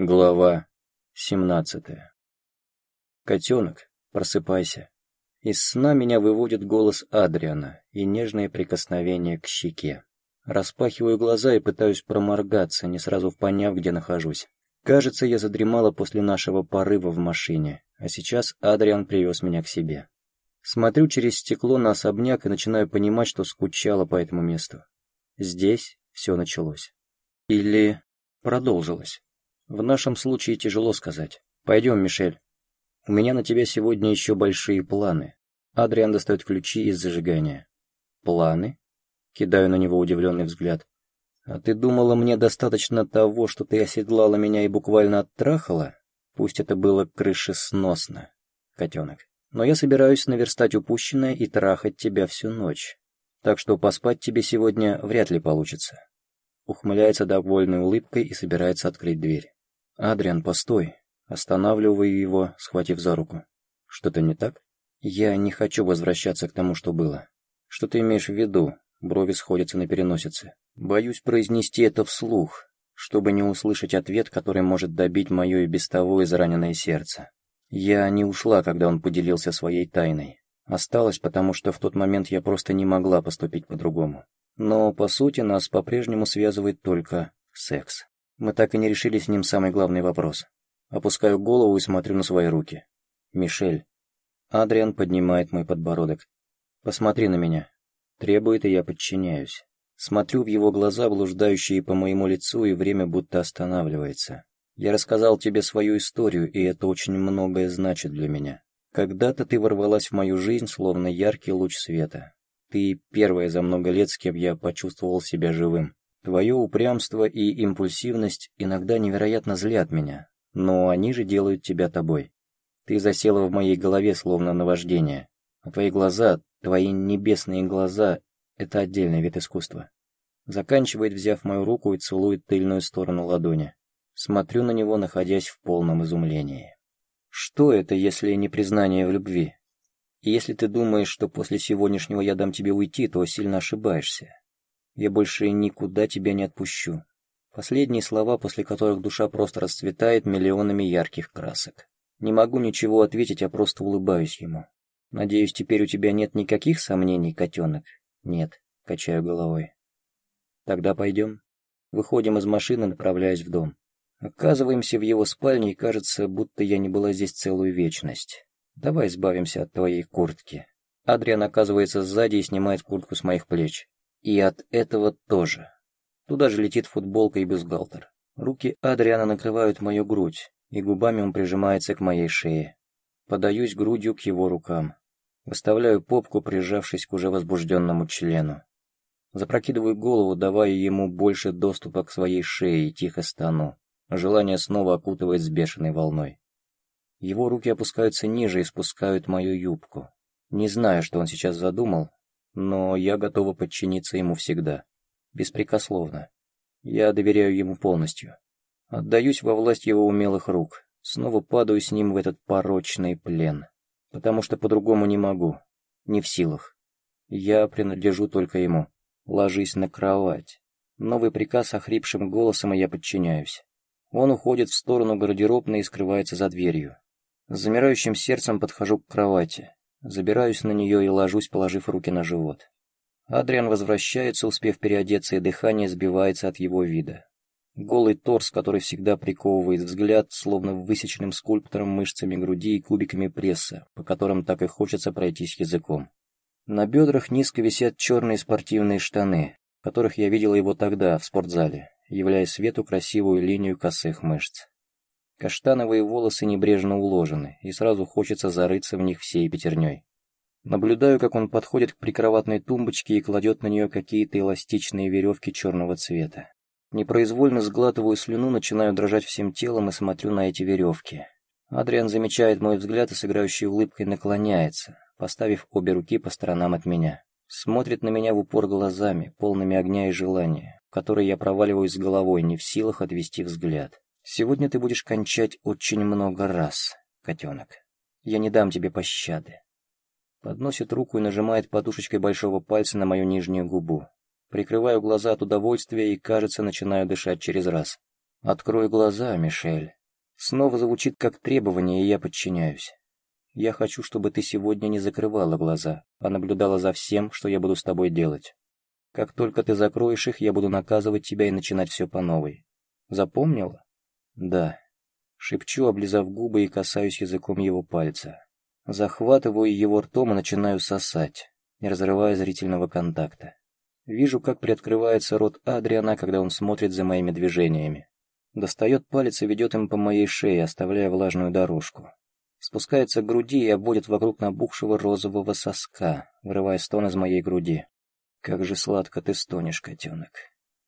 Глава 17 Котенок, просыпайся. Из сна меня выводит голос Адриана и нежное прикосновение к щеке. Распахиваю глаза и пытаюсь проморгаться, не сразу поняв, где нахожусь. Кажется, я задремала после нашего порыва в машине, а сейчас Адриан привез меня к себе. Смотрю через стекло на особняк и начинаю понимать, что скучала по этому месту. Здесь все началось. Или продолжилось. В нашем случае тяжело сказать. Пойдем, Мишель. У меня на тебя сегодня еще большие планы. Адриан достает ключи из зажигания. Планы? Кидаю на него удивленный взгляд. А ты думала, мне достаточно того, что ты оседлала меня и буквально оттрахала? Пусть это было крышесносно, котенок. Но я собираюсь наверстать упущенное и трахать тебя всю ночь. Так что поспать тебе сегодня вряд ли получится. Ухмыляется довольной улыбкой и собирается открыть дверь. «Адриан, постой!» Останавливаю его, схватив за руку. «Что-то не так?» «Я не хочу возвращаться к тому, что было. Что ты имеешь в виду?» Брови сходятся на переносице. «Боюсь произнести это вслух, чтобы не услышать ответ, который может добить мое и без того израненное сердце. Я не ушла, когда он поделился своей тайной. Осталась, потому что в тот момент я просто не могла поступить по-другому. Но, по сути, нас по-прежнему связывает только секс. Мы так и не решили с ним самый главный вопрос. Опускаю голову и смотрю на свои руки. «Мишель». Адриан поднимает мой подбородок. «Посмотри на меня». Требует, и я подчиняюсь. Смотрю в его глаза, блуждающие по моему лицу, и время будто останавливается. Я рассказал тебе свою историю, и это очень многое значит для меня. Когда-то ты ворвалась в мою жизнь, словно яркий луч света. Ты первая за много лет, с кем я почувствовал себя живым. Твое упрямство и импульсивность иногда невероятно злят меня, но они же делают тебя тобой. Ты засела в моей голове словно наваждение, а твои глаза, твои небесные глаза — это отдельный вид искусства. Заканчивает, взяв мою руку и целует тыльную сторону ладони. Смотрю на него, находясь в полном изумлении. Что это, если не признание в любви? И если ты думаешь, что после сегодняшнего я дам тебе уйти, то сильно ошибаешься. Я больше никуда тебя не отпущу. Последние слова, после которых душа просто расцветает миллионами ярких красок. Не могу ничего ответить, а просто улыбаюсь ему. Надеюсь, теперь у тебя нет никаких сомнений, котенок? Нет, качаю головой. Тогда пойдем. Выходим из машины, направляясь в дом. Оказываемся в его спальне, и кажется, будто я не была здесь целую вечность. Давай избавимся от твоей куртки. Адриан оказывается сзади и снимает куртку с моих плеч. И от этого тоже. Туда же летит футболка и бюстгальтер. Руки Адриана накрывают мою грудь, и губами он прижимается к моей шее. Подаюсь грудью к его рукам. Выставляю попку, прижавшись к уже возбужденному члену. Запрокидываю голову, давая ему больше доступа к своей шее и тихо стану. Желание снова окутывает с бешеной волной. Его руки опускаются ниже и спускают мою юбку. Не знаю, что он сейчас задумал, но я готова подчиниться ему всегда. Беспрекословно. Я доверяю ему полностью. Отдаюсь во власть его умелых рук. Снова падаю с ним в этот порочный плен. Потому что по-другому не могу. Не в силах. Я принадлежу только ему. Ложись на кровать. Новый приказ охрипшим голосом, и я подчиняюсь. Он уходит в сторону гардеробной и скрывается за дверью. С замирающим сердцем подхожу к кровати. Забираюсь на нее и ложусь, положив руки на живот. Адриан возвращается, успев переодеться, и дыхание сбивается от его вида. Голый торс, который всегда приковывает взгляд, словно высеченным скульптором мышцами груди и кубиками пресса, по которым так и хочется пройтись языком. На бедрах низко висят черные спортивные штаны, которых я видела его тогда, в спортзале, являя свету красивую линию косых мышц. Каштановые волосы небрежно уложены, и сразу хочется зарыться в них всей пятерней. Наблюдаю, как он подходит к прикроватной тумбочке и кладет на нее какие-то эластичные веревки черного цвета. Непроизвольно сглатываю слюну, начинаю дрожать всем телом и смотрю на эти веревки. Адриан замечает мой взгляд и с играющей улыбкой наклоняется, поставив обе руки по сторонам от меня. Смотрит на меня в упор глазами, полными огня и желания, в которые я проваливаюсь с головой, не в силах отвести взгляд. Сегодня ты будешь кончать очень много раз, котенок. Я не дам тебе пощады. Подносит руку и нажимает подушечкой большого пальца на мою нижнюю губу. Прикрываю глаза от удовольствия и, кажется, начинаю дышать через раз. «Открой глаза, Мишель». Снова звучит как требование, и я подчиняюсь. Я хочу, чтобы ты сегодня не закрывала глаза, а наблюдала за всем, что я буду с тобой делать. Как только ты закроешь их, я буду наказывать тебя и начинать все по новой. Запомнила? Да. Шепчу, облизав губы и касаюсь языком его пальца. Захватываю его ртом и начинаю сосать, не разрывая зрительного контакта. Вижу, как приоткрывается рот Адриана, когда он смотрит за моими движениями. Достает палец и ведет им по моей шее, оставляя влажную дорожку. Спускается к груди и обводит вокруг набухшего розового соска, вырывая стон из моей груди. Как же сладко ты стонешь, котенок.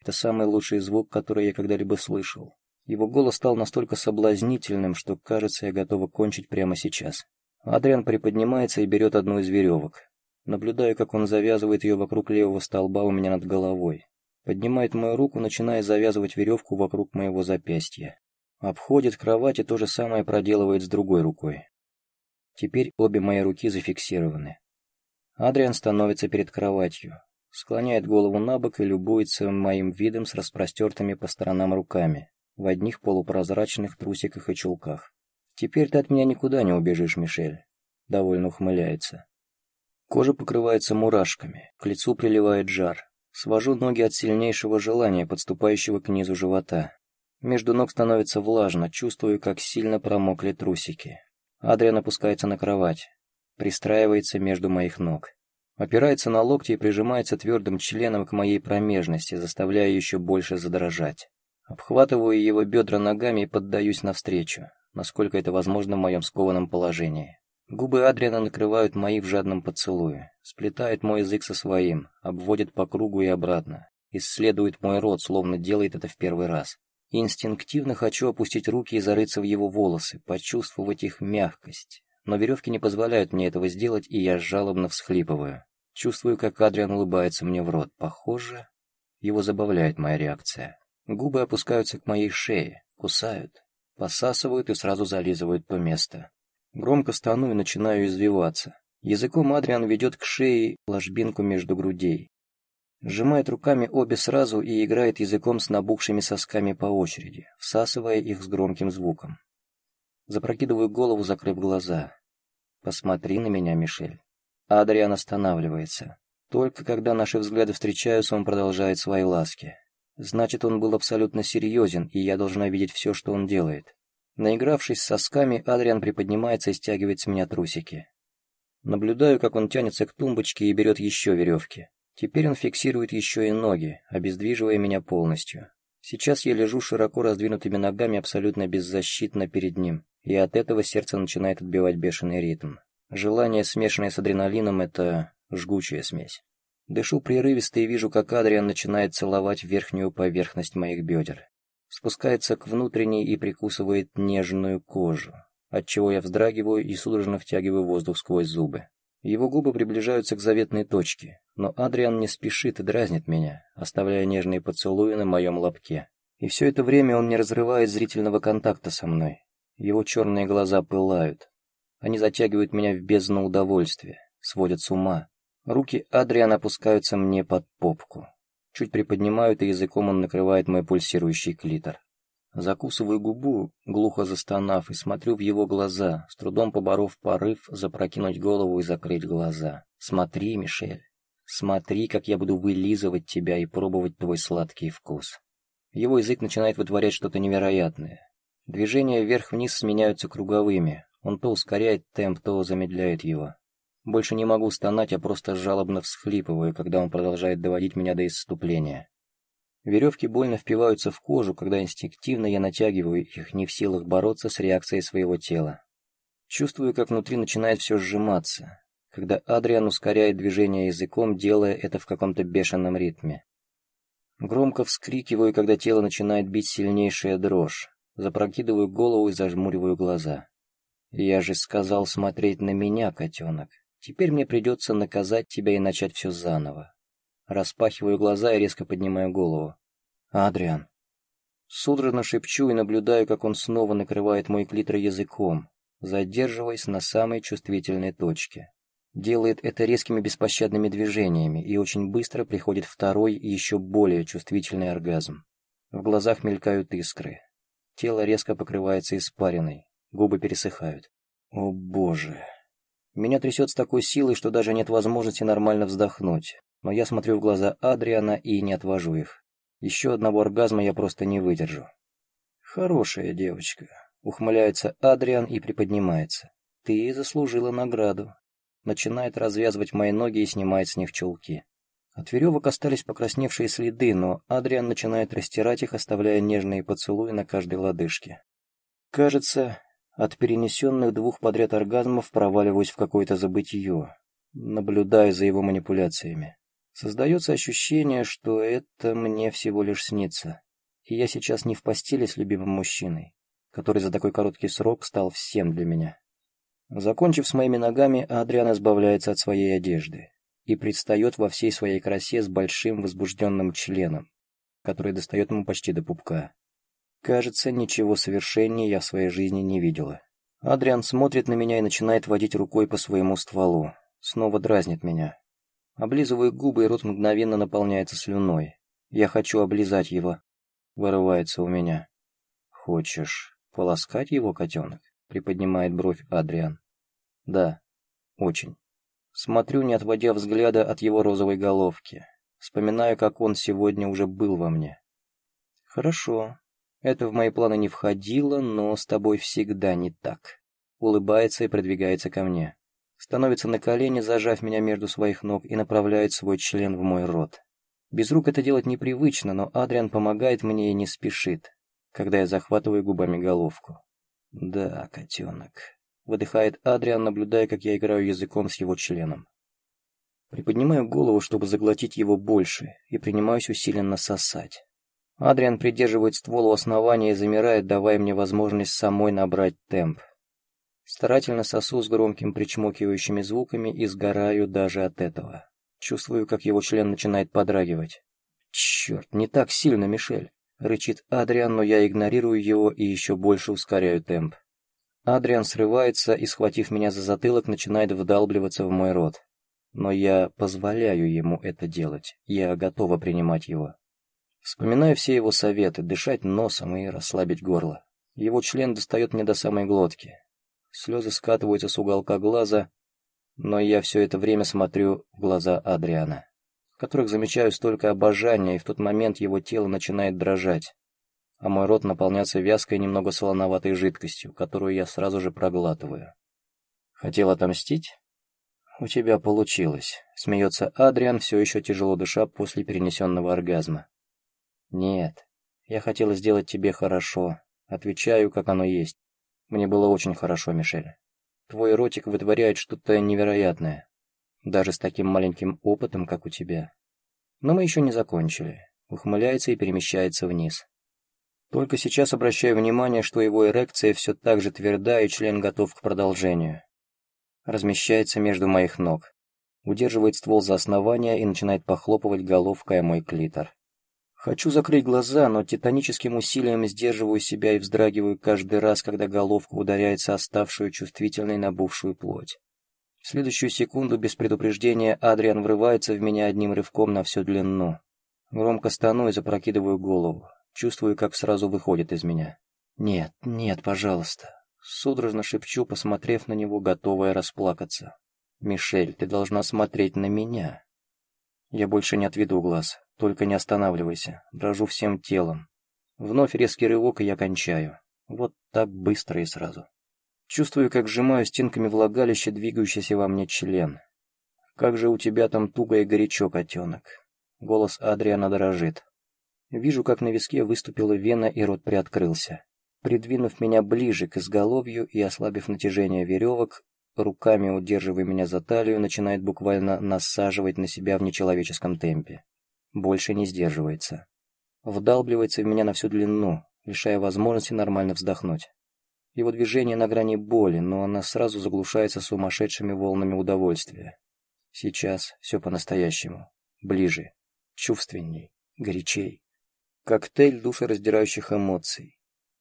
Это самый лучший звук, который я когда-либо слышал. Его голос стал настолько соблазнительным, что, кажется, я готова кончить прямо сейчас. Адриан приподнимается и берет одну из веревок. Наблюдаю, как он завязывает ее вокруг левого столба у меня над головой. Поднимает мою руку, начиная завязывать веревку вокруг моего запястья. Обходит кровать и то же самое проделывает с другой рукой. Теперь обе мои руки зафиксированы. Адриан становится перед кроватью, склоняет голову на бок и любуется моим видом с распростертыми по сторонам руками, в одних полупрозрачных трусиках и чулках. «Теперь ты от меня никуда не убежишь, Мишель», — довольно ухмыляется. Кожа покрывается мурашками, к лицу приливает жар. Свожу ноги от сильнейшего желания, подступающего к низу живота. Между ног становится влажно, чувствую, как сильно промокли трусики. Адриан опускается на кровать, пристраивается между моих ног. Опирается на локти и прижимается твердым членом к моей промежности, заставляя еще больше задрожать. Обхватываю его бедра ногами и поддаюсь навстречу, насколько это возможно в моем скованном положении. Губы Адриана накрывают мои в жадном поцелуе, сплетает мой язык со своим, обводит по кругу и обратно, исследует мой рот, словно делает это в первый раз. Инстинктивно хочу опустить руки и зарыться в его волосы, почувствовать их мягкость. Но веревки не позволяют мне этого сделать, и я жалобно всхлипываю. Чувствую, как Адриан улыбается мне в рот. Похоже, его забавляет моя реакция. Губы опускаются к моей шее, кусают, посасывают и сразу зализывают то место. Громко стану и начинаю извиваться. Языком Адриан ведет к шее ложбинку между грудей. Сжимает руками обе сразу и играет языком с набухшими сосками по очереди, всасывая их с громким звуком. Запрокидываю голову, закрыв глаза. «Посмотри на меня, Мишель». Адриан останавливается. Только когда наши взгляды встречаются, он продолжает свои ласки. Значит, он был абсолютно серьезен, и я должна видеть все, что он делает. Наигравшись сосками, Адриан приподнимается и стягивает с меня трусики. Наблюдаю, как он тянется к тумбочке и берет еще веревки. Теперь он фиксирует еще и ноги, обездвиживая меня полностью. Сейчас я лежу широко раздвинутыми ногами абсолютно беззащитно перед ним, и от этого сердце начинает отбивать бешеный ритм. Желание, смешанное с адреналином, это жгучая смесь. Дышу прерывисто и вижу, как Адриан начинает целовать верхнюю поверхность моих бедер. Спускается к внутренней и прикусывает нежную кожу, отчего я вздрагиваю и судорожно втягиваю воздух сквозь зубы. Его губы приближаются к заветной точке, но Адриан не спешит и дразнит меня, оставляя нежные поцелуи на моем лобке. И все это время он не разрывает зрительного контакта со мной. Его черные глаза пылают. Они затягивают меня в бездну удовольствия, сводят с ума. Руки Адриана опускаются мне под попку. Чуть приподнимают, и языком он накрывает мой пульсирующий клитор. Закусываю губу, глухо застонав, и смотрю в его глаза, с трудом поборов порыв запрокинуть голову и закрыть глаза. «Смотри, Мишель, смотри, как я буду вылизывать тебя и пробовать твой сладкий вкус». Его язык начинает вытворять что-то невероятное. Движения вверх-вниз сменяются круговыми. Он то ускоряет темп, то замедляет его. Больше не могу стонать, а просто жалобно всхлипываю, когда он продолжает доводить меня до исступления. Веревки больно впиваются в кожу, когда инстинктивно я натягиваю их, не в силах бороться с реакцией своего тела. Чувствую, как внутри начинает все сжиматься, когда Адриан ускоряет движение языком, делая это в каком-то бешеном ритме. Громко вскрикиваю, когда тело начинает бить сильнейшая дрожь. Запрокидываю голову и зажмуриваю глаза. «Я же сказал смотреть на меня, котенок. Теперь мне придется наказать тебя и начать все заново. Распахиваю глаза и резко поднимаю голову. «Адриан». Судорожно шепчу и наблюдаю, как он снова накрывает мой клитор языком, задерживаясь на самой чувствительной точке. Делает это резкими беспощадными движениями, и очень быстро приходит второй еще более чувствительный оргазм. В глазах мелькают искры. Тело резко покрывается испариной, губы пересыхают. О боже. Меня трясет с такой силой, что даже нет возможности нормально вздохнуть. Но я смотрю в глаза Адриана и не отвожу их. Еще одного оргазма я просто не выдержу. Хорошая девочка. Ухмыляется Адриан и приподнимается. Ты заслужила награду. Начинает развязывать мои ноги и снимает с них чулки. От веревок остались покрасневшие следы, но Адриан начинает растирать их, оставляя нежные поцелуи на каждой лодыжке. Кажется, от перенесенных двух подряд оргазмов проваливаюсь в какое-то забытье, наблюдая за его манипуляциями. Создается ощущение, что это мне всего лишь снится, и я сейчас не в постели с любимым мужчиной, который за такой короткий срок стал всем для меня. Закончив с моими ногами, Адриан избавляется от своей одежды и предстает во всей своей красе с большим возбужденным членом, который достает ему почти до пупка. Кажется, ничего совершеннее я в своей жизни не видела. Адриан смотрит на меня и начинает водить рукой по своему стволу. Снова дразнит меня. Облизываю губы, и рот мгновенно наполняется слюной. Я хочу облизать его. Вырывается у меня. «Хочешь полоскать его, котенок?» Приподнимает бровь Адриан. «Да, очень». Смотрю, не отводя взгляда от его розовой головки. Вспоминаю, как он сегодня уже был во мне. Хорошо. Это в мои планы не входило, но с тобой всегда не так. Улыбается и продвигается ко мне. Становится на колени, зажав меня между своих ног и направляет свой член в мой рот. Без рук это делать непривычно, но Адриан помогает мне и не спешит, когда я захватываю губами головку. Да, котенок, Выдыхает Адриан, наблюдая, как я играю языком с его членом. Приподнимаю голову, чтобы заглотить его больше, и принимаюсь усиленно сосать. Адриан придерживает ствол у основания и замирает, давая мне возможность самой набрать темп. Старательно сосу с громким причмокивающими звуками и сгораю даже от этого. Чувствую, как его член начинает подрагивать. «Черт, не так сильно, Мишель!» — рычит Адриан, но я игнорирую его и еще больше ускоряю темп. Адриан срывается и, схватив меня за затылок, начинает вдалбливаться в мой рот. Но я позволяю ему это делать. Я готова принимать его. Вспоминаю все его советы, дышать носом и расслабить горло. Его член достает мне до самой глотки. Слезы скатываются с уголка глаза, но я все это время смотрю в глаза Адриана, в которых замечаю столько обожания, и в тот момент его тело начинает дрожать а мой рот наполняется вязкой, немного солоноватой жидкостью, которую я сразу же проглатываю. Хотел отомстить? У тебя получилось, смеется Адриан, все еще тяжело дыша после перенесенного оргазма. Нет, я хотела сделать тебе хорошо, отвечаю, как оно есть. Мне было очень хорошо, Мишель. Твой ротик вытворяет что-то невероятное, даже с таким маленьким опытом, как у тебя. Но мы еще не закончили. Ухмыляется и перемещается вниз. Только сейчас обращаю внимание, что его эрекция все так же тверда, и член готов к продолжению. Размещается между моих ног. Удерживает ствол за основание и начинает похлопывать головкой мой клитор. Хочу закрыть глаза, но титаническим усилием сдерживаю себя и вздрагиваю каждый раз, когда головка ударяется о ставшую чувствительной набухшую плоть. В следующую секунду без предупреждения Адриан врывается в меня одним рывком на всю длину. Громко стану и запрокидываю голову. Чувствую, как сразу выходит из меня. «Нет, нет, пожалуйста». Судорожно шепчу, посмотрев на него, готовая расплакаться. «Мишель, ты должна смотреть на меня». Я больше не отведу глаз, только не останавливайся, дрожу всем телом. Вновь резкий рывок, и я кончаю. Вот так быстро и сразу. Чувствую, как сжимаю стенками влагалища двигающийся во мне член. «Как же у тебя там туго и горячо, котенок?» Голос Адриана дрожит. Вижу, как на виске выступила вена и рот приоткрылся. Придвинув меня ближе к изголовью и ослабив натяжение веревок, руками удерживая меня за талию, начинает буквально насаживать на себя в нечеловеческом темпе. Больше не сдерживается. Вдалбливается в меня на всю длину, лишая возможности нормально вздохнуть. Его движение на грани боли, но она сразу заглушается сумасшедшими волнами удовольствия. Сейчас все по-настоящему. Ближе, чувственней, горячей. Коктейль душераздирающих эмоций.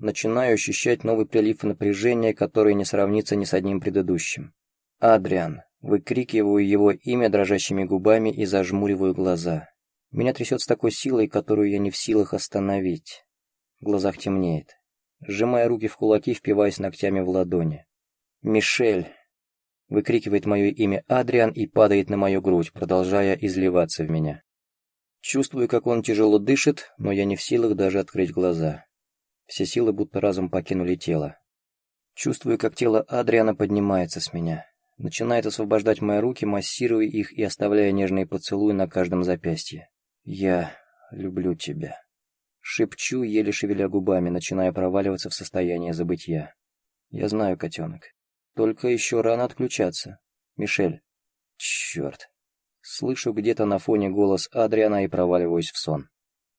Начинаю ощущать новый прилив напряжения, который не сравнится ни с одним предыдущим. «Адриан!» Выкрикиваю его имя дрожащими губами и зажмуриваю глаза. Меня трясет с такой силой, которую я не в силах остановить. В глазах темнеет. сжимая руки в кулаки, впиваясь ногтями в ладони. «Мишель!» Выкрикивает мое имя Адриан и падает на мою грудь, продолжая изливаться в меня. Чувствую, как он тяжело дышит, но я не в силах даже открыть глаза. Все силы будто разом покинули тело. Чувствую, как тело Адриана поднимается с меня. Начинает освобождать мои руки, массируя их и оставляя нежные поцелуи на каждом запястье. «Я люблю тебя». Шепчу, еле шевеля губами, начиная проваливаться в состояние забытья. «Я знаю, котенок. Только еще рано отключаться. Мишель. Черт. Слышу где-то на фоне голос Адриана и проваливаюсь в сон.